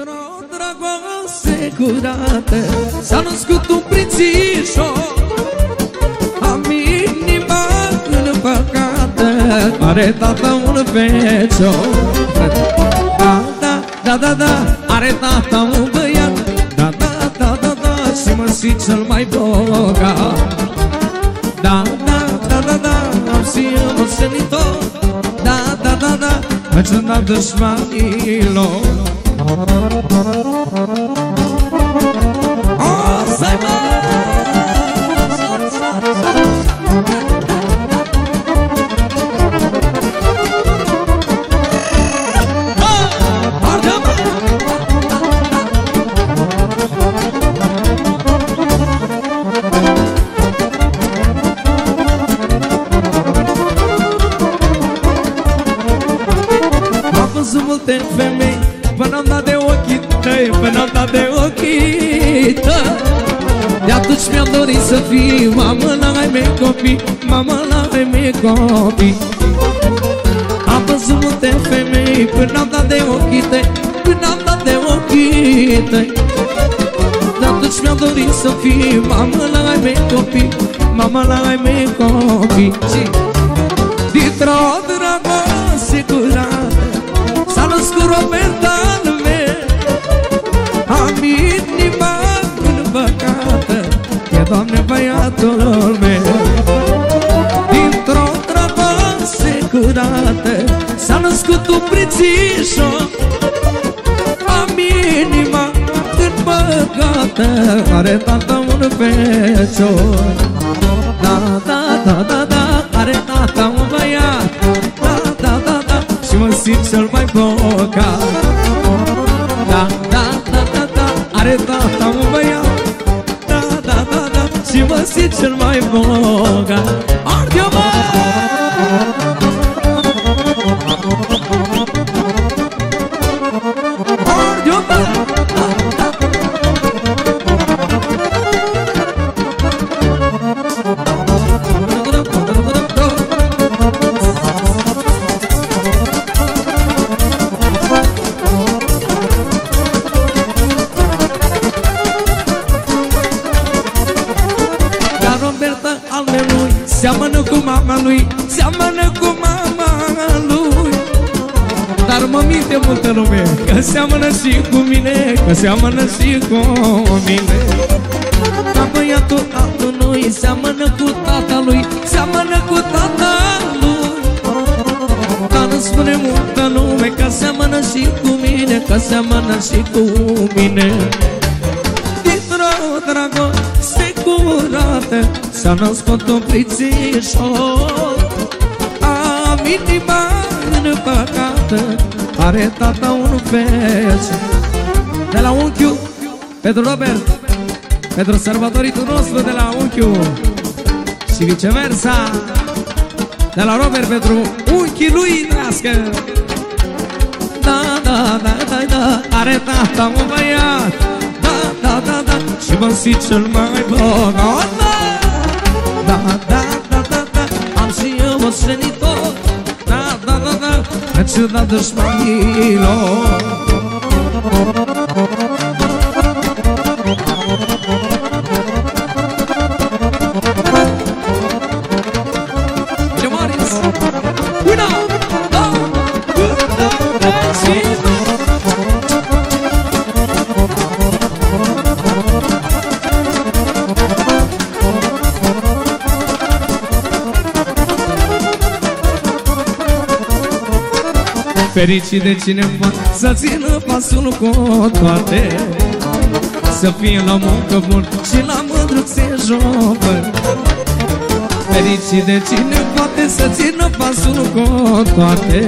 Dintr-o dragoste curată S-a născut un prințișor Am inima împăcată Are tata un fecior Da, da, da, da, da Are tata un băiat Da, da, da, da, da Și mă simt cel mai bogat Da, da, da, da, da Am și eu moștenitor Da, da, da, da Mă dușmanilor văzut atunci mi-am dorit să fiu Mamă la ai mei copii Mamă la ai mei copii. Am văzut multe femei Până am dat de ochii tăi Până am dat de ochii tăi De atunci mi-am dorit să fiu Mamă la ai mei copii Mamă la ai mei copii dragoste curată S-a născut un prințișor Am inima împăcată Are tata un fecior Da, da, da, da, da Are tata un băiat Da, da, da, da Și mă simt cel mai bogat Da, da, da, da, da Are tata un băiat Da, da, da, da Și mă simt cel mai bogat Arde-o, seamănă și cu mine Dar băiatul altului Seamănă cu tata lui Seamănă cu tata lui Dar îmi spune multă lume Că seamănă și cu mine Că seamănă și cu mine. Dintr-o dragoste curată S-a născut un prințișor Am inima împăcată Are tata un fece De la unchiul Pentru Robert Pentru sărbătoritul nostru de la unchiul Și viceversa De la Robert pentru unchii lui nască Da, da, da, da, da Are tata un băiat Da, da, da, da Și mă simt cel mai bogat Da, da, da, da, da Am și eu moștenitor Da, da, da, da În ciuda dușmanilor Bine, Fericit de cineva să țină pasul cu toate? Să fie la muncă bun și la mândruț se jocă Fericit de cine poate să țină pasul cu toate?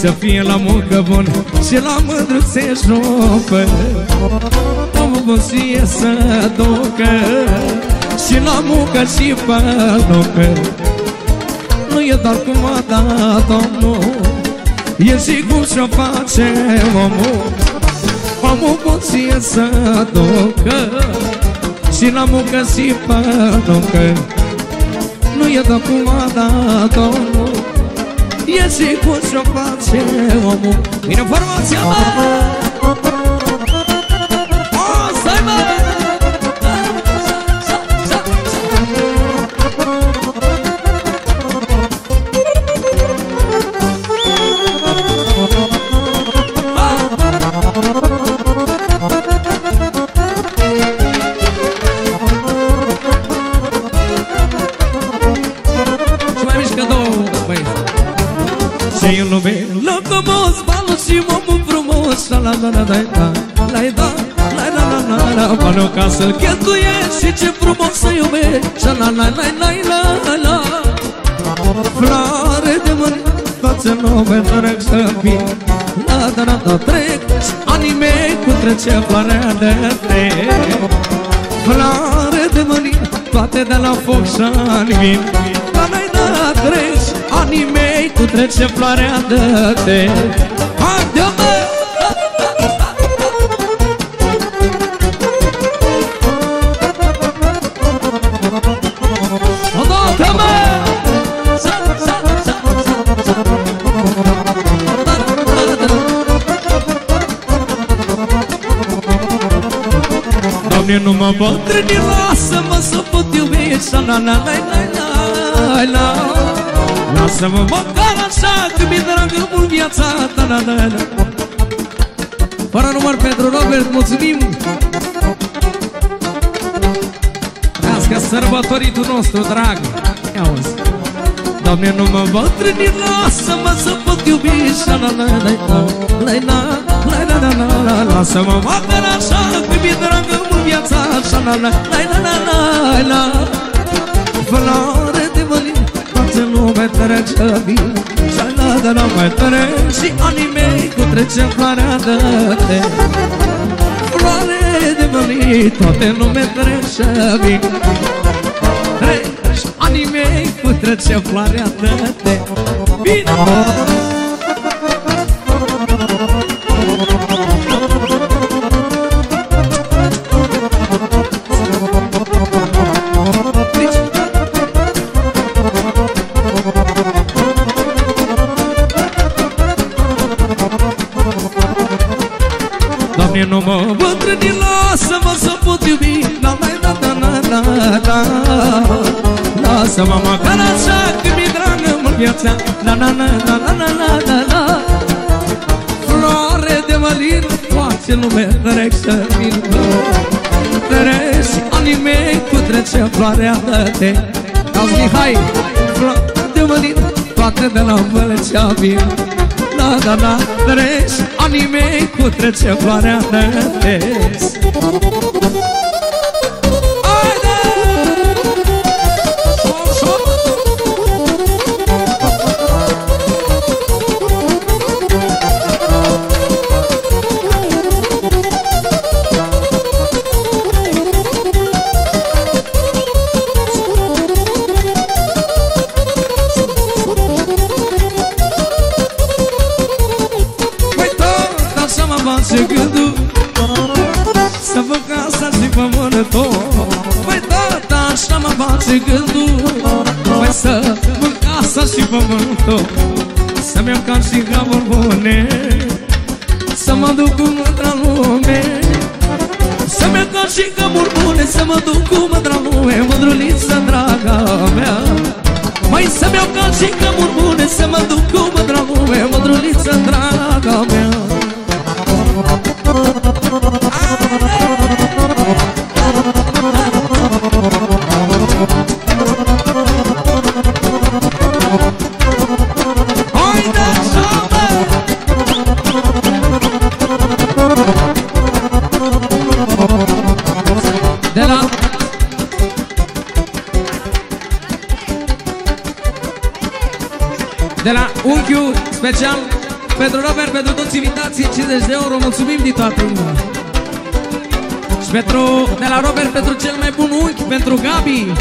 Să fie la muncă bun și la mândruț se jocă Omul bun și e să ducă Și la muncă și păducă Nu e doar cum a dat Domnul E și cum și-o face omul Omul bun și e să ducă. Și la muncă și păducă Nu e doar cum a dat Domnul E și cum și-o face omul. Vine formația mea să-l cheltuiești și ce frumos să iubești. La la la la la la la. Floare de mâini, toate nume trec să fii. La da la da trec și anii mei cu trece floarea de trec. Floare de mâini, toate de la foc și-ani vin La la da trec și anii mei cu trece floarea de trec. Haide Doamne, nu mă bătrâni, lasă-mă să pot iubi Sa la la la la la la Lasă-mă măcar așa că mi-e dragă mult viața ta la la la Fără număr pentru Robert, mulțumim! Trească sărbătoritul nostru drag Ia uzi Doamne, nu mă bătrâni, lasă-mă să pot iubi Și la la la la la la la la la la la Lasă-mă măcar așa că mi-e dragă mult viața Și la la la la la la la Floare de mălin, toate lume trece bine Și la de la mai tare. Și anii mei cu trece floarea de te. Floare de mălin, toate lume trece bine Treci anii mei cu trece floarea de te. Bine! Lasă-mă măcar așa că mi-e dragă mult viața La la la la la la la la la Floare de mălin, toate lume trec să vin Treci anii mei cu trece floarea de te Auzi Mihai, floare de mălin, toate de la Vălcea vin. La la la, treci anii mei cu trece floarea de te Haide! Așa mă face gândul. Să văd casa și pământul Păi tot așa mă face gândul. Păi să văd casa și pământul Să-mi iau ca și gaburi bune. Să mă duc cu mândra lume. Să-mi iau ca și gaburi bune Să mă duc cu mândra lume Mândruliță draga mea. Mai să-mi iau cal și cămuri bune Să mă duc cu mândra lume Mândruliță draga mea unchiul special pentru Robert, pentru toți invitații 50 de euro, mulțumim din toată inima. Și pentru, de la Robert pentru cel mai bun unchi, pentru Gabi.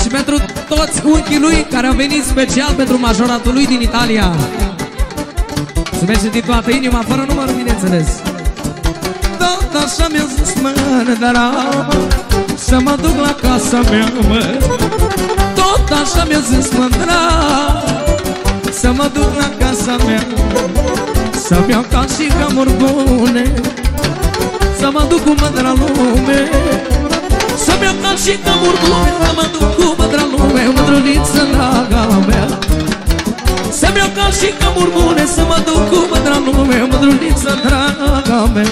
Și pentru toți unchii lui care au venit special pentru majoratul lui din Italia. Mulțumesc din toată inima, fără număr, bineînțeles. Tot așa mi-a zis mână, dar Să mă duc la casa mea, mă tot așa mi-a zis mândra Să mă duc la casa mea Să-mi iau ca și camuri bune Să mă duc cu mândra lume Să-mi iau ca și camuri bune Să mă duc cu mândra lume Mândruliță draga mea. Să-mi iau ca și camuri bune Să mă duc cu mândra lume Mândruliță draga mea